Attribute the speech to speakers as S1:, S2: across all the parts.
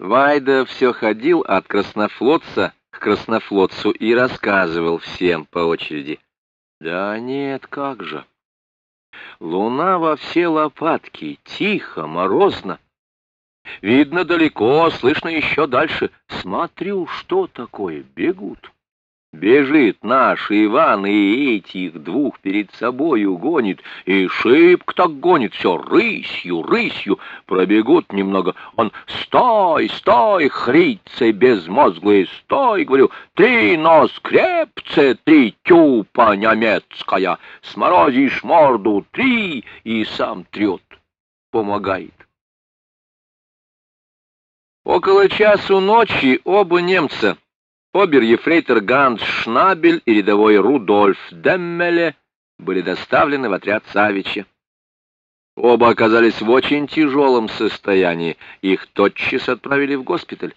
S1: Вайда все ходил от краснофлотца к краснофлотцу и рассказывал всем по очереди. Да нет, как же. Луна во все лопатки, тихо, морозно. Видно далеко, слышно еще дальше. Смотрю, что такое, бегут. Бежит наш Иван и этих двух перед собою гонит, и шибко так гонит, все рысью, рысью, пробегут немного. Он «Стой, стой, хрицы безмозглые, стой!» Говорю «Ты нос крепце, ты тюпа немецкая, сморозишь морду три!» И сам трет, помогает. Около часу ночи оба немца Обер-ефрейтор Ганс Шнабель и рядовой Рудольф Деммеле были доставлены в отряд Савича. Оба оказались в очень тяжелом состоянии, их тотчас отправили в госпиталь.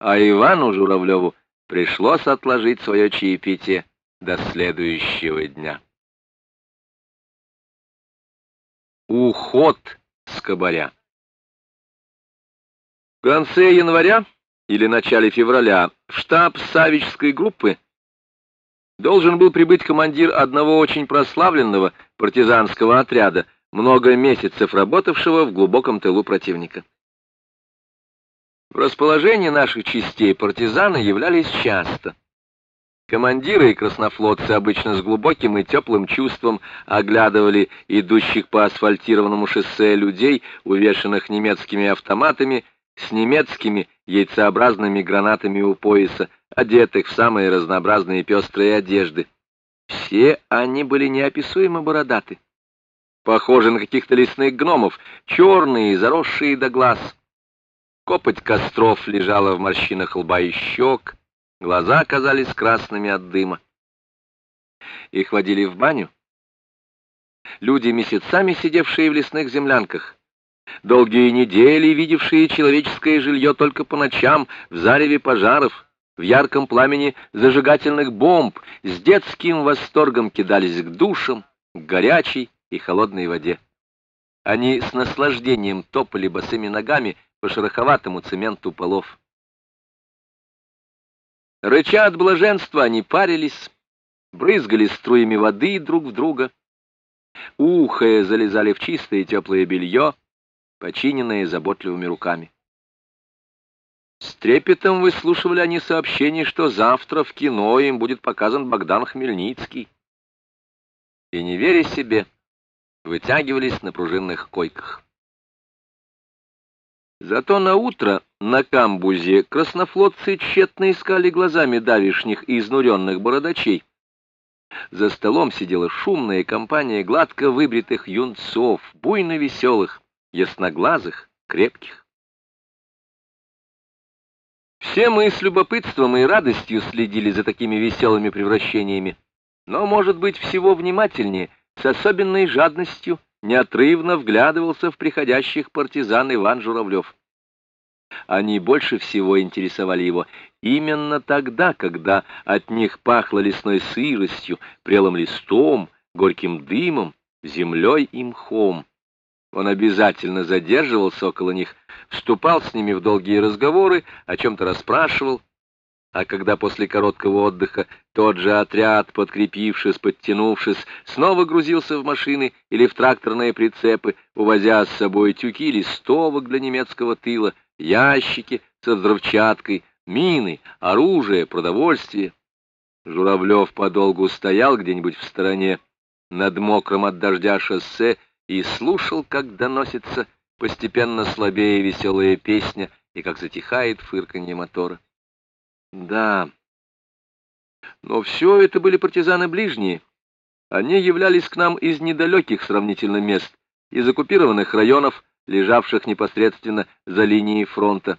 S1: А Ивану Журавлеву пришлось отложить свое чаепитие до следующего дня. Уход с кабаря В конце января или начале февраля в штаб Савичской группы должен был прибыть командир одного очень прославленного партизанского отряда, много месяцев работавшего в глубоком тылу противника. В расположении наших частей партизаны являлись часто. Командиры и краснофлотцы обычно с глубоким и теплым чувством оглядывали идущих по асфальтированному шоссе людей, увешанных немецкими автоматами, с немецкими яйцеобразными гранатами у пояса, одетых в самые разнообразные пестрые одежды. Все они были неописуемо бородаты, похожи на каких-то лесных гномов, черные, заросшие до глаз. Копоть костров лежала в морщинах лба и щек, глаза казались красными от дыма. Их водили в баню. Люди, месяцами сидевшие в лесных землянках, долгие недели видевшие человеческое жилье только по ночам, в зареве пожаров, в ярком пламени зажигательных бомб, с детским восторгом кидались к душам, к горячей и холодной воде. Они с наслаждением топали босыми ногами по шероховатому цементу полов. Рыча от блаженства, они парились, брызгали струями воды друг в друга, ухая залезали в чистое теплое белье, починенные заботливыми руками. С трепетом выслушивали они сообщение, что завтра в кино им будет показан Богдан Хмельницкий. И, не веря себе, вытягивались на пружинных койках. Зато на утро на камбузе краснофлотцы тщетно искали глазами давишних и изнуренных бородачей. За столом сидела шумная компания гладко выбритых юнцов, буйно веселых, ясноглазых, крепких. Все мы с любопытством и радостью следили за такими веселыми превращениями, но, может быть, всего внимательнее, с особенной жадностью, неотрывно вглядывался в приходящих партизан Иван Журавлев. Они больше всего интересовали его именно тогда, когда от них пахло лесной сыростью, прелым листом, горьким дымом, землей и мхом. Он обязательно задерживался около них, вступал с ними в долгие разговоры, о чем-то расспрашивал, а когда после короткого отдыха тот же отряд, подкрепившись, подтянувшись, снова грузился в машины или в тракторные прицепы, увозя с собой тюки листовок для немецкого тыла, ящики со взрывчаткой, мины, оружие, продовольствие. Журавлев подолгу стоял где-нибудь в стороне, над мокрым от дождя шоссе, и слушал, как доносится постепенно слабее веселая песня и как затихает фырканье мотора. Да, но все это были партизаны ближние. Они являлись к нам из недалеких сравнительно мест, из оккупированных районов, лежавших непосредственно за линией фронта.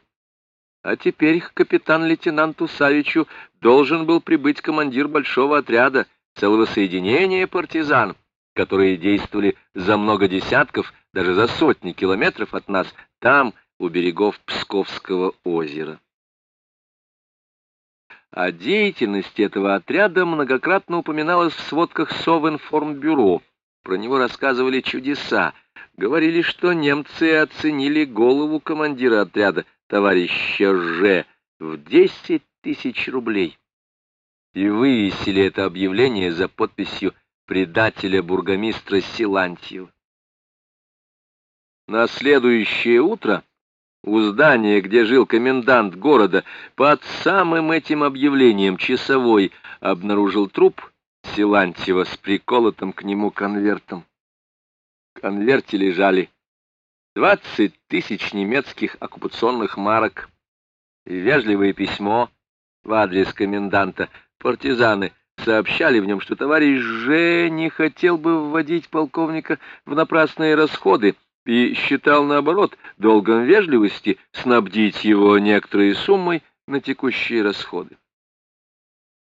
S1: А теперь к капитан-лейтенанту Савичу должен был прибыть командир большого отряда, целого соединения партизан которые действовали за много десятков, даже за сотни километров от нас, там, у берегов Псковского озера. О деятельности этого отряда многократно упоминалось в сводках Совинформбюро. Про него рассказывали чудеса. Говорили, что немцы оценили голову командира отряда товарища Ж в десять тысяч рублей. И вывесили это объявление за подписью предателя бургомистра Силантьева. На следующее утро у здания, где жил комендант города, под самым этим объявлением часовой обнаружил труп Силантьева с приколотым к нему конвертом. В конверте лежали двадцать тысяч немецких оккупационных марок вежливое письмо в адрес коменданта. Партизаны сообщали в нем, что товарищ Ж. не хотел бы вводить полковника в напрасные расходы и считал, наоборот, долгом вежливости снабдить его некоторой суммой на текущие расходы.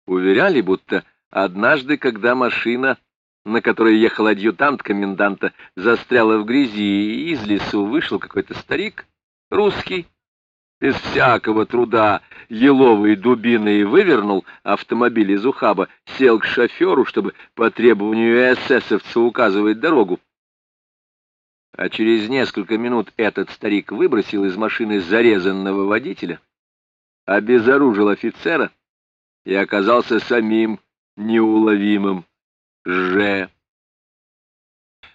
S1: Уверяли, будто однажды, когда машина, на которой ехал адъютант коменданта, застряла в грязи, и из лесу вышел какой-то старик, русский, без всякого труда еловой дубиной вывернул автомобиль из ухаба, сел к шоферу, чтобы по требованию эсэсовца указывать дорогу. А через несколько минут этот старик выбросил из машины зарезанного водителя, обезоружил офицера и оказался самим неуловимым Ж.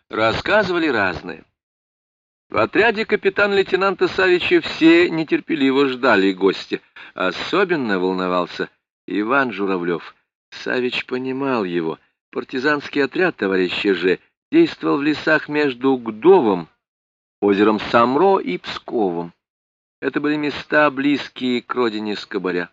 S1: Рассказывали разные. В отряде капитан-лейтенанта Савича все нетерпеливо ждали гостя. Особенно волновался Иван Журавлев. Савич понимал его. Партизанский отряд товарища Ж действовал в лесах между Гдовом, озером Самро и Псковом. Это были места, близкие к родине Скобаря.